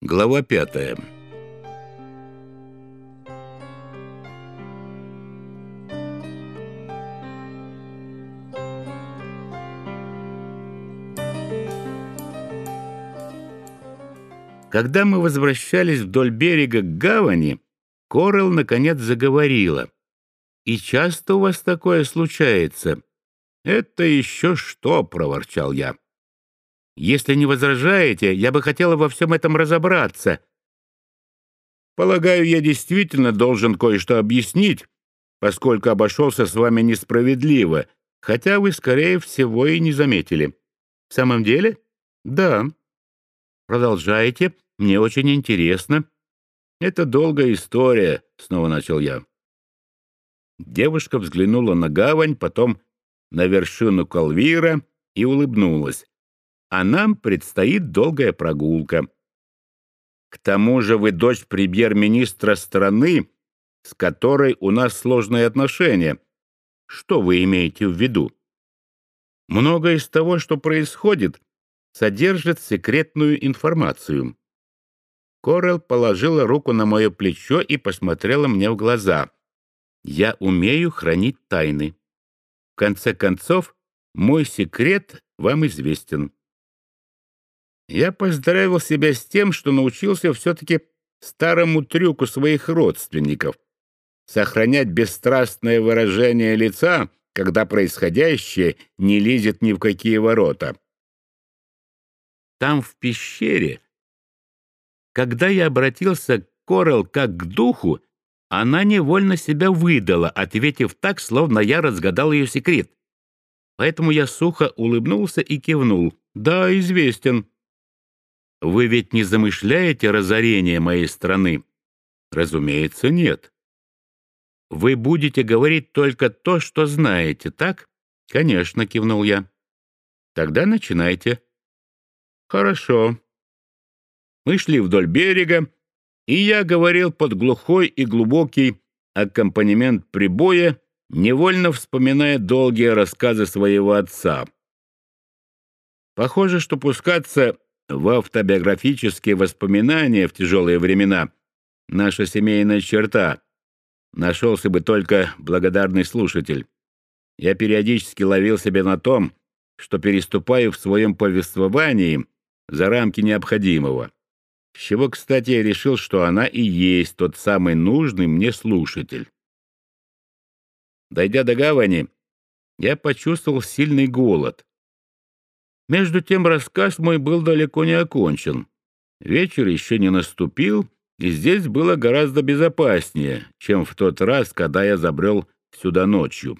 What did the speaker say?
Глава пятая. Когда мы возвращались вдоль берега к гавани, Корел наконец заговорила. «И часто у вас такое случается?» «Это еще что?» — проворчал я. Если не возражаете, я бы хотела во всем этом разобраться. Полагаю, я действительно должен кое-что объяснить, поскольку обошелся с вами несправедливо, хотя вы, скорее всего, и не заметили. В самом деле? Да. Продолжайте. Мне очень интересно. Это долгая история, снова начал я. Девушка взглянула на гавань, потом на вершину Калвира и улыбнулась а нам предстоит долгая прогулка. К тому же вы дочь премьер-министра страны, с которой у нас сложные отношения. Что вы имеете в виду? Многое из того, что происходит, содержит секретную информацию. Корел положила руку на мое плечо и посмотрела мне в глаза. Я умею хранить тайны. В конце концов, мой секрет вам известен. Я поздравил себя с тем, что научился все-таки старому трюку своих родственников — сохранять бесстрастное выражение лица, когда происходящее не лезет ни в какие ворота. Там, в пещере, когда я обратился к Корел как к духу, она невольно себя выдала, ответив так, словно я разгадал ее секрет. Поэтому я сухо улыбнулся и кивнул. «Да, известен». Вы ведь не замышляете разорение моей страны? Разумеется, нет. Вы будете говорить только то, что знаете, так? Конечно, кивнул я. Тогда начинайте. Хорошо. Мы шли вдоль берега, и я говорил под глухой и глубокий аккомпанемент прибоя, невольно вспоминая долгие рассказы своего отца. Похоже, что пускаться в автобиографические воспоминания в тяжелые времена наша семейная черта. Нашелся бы только благодарный слушатель. Я периодически ловил себя на том, что переступаю в своем повествовании за рамки необходимого. С чего, кстати, я решил, что она и есть тот самый нужный мне слушатель. Дойдя до гавани, я почувствовал сильный голод. Между тем рассказ мой был далеко не окончен. Вечер еще не наступил, и здесь было гораздо безопаснее, чем в тот раз, когда я забрел сюда ночью.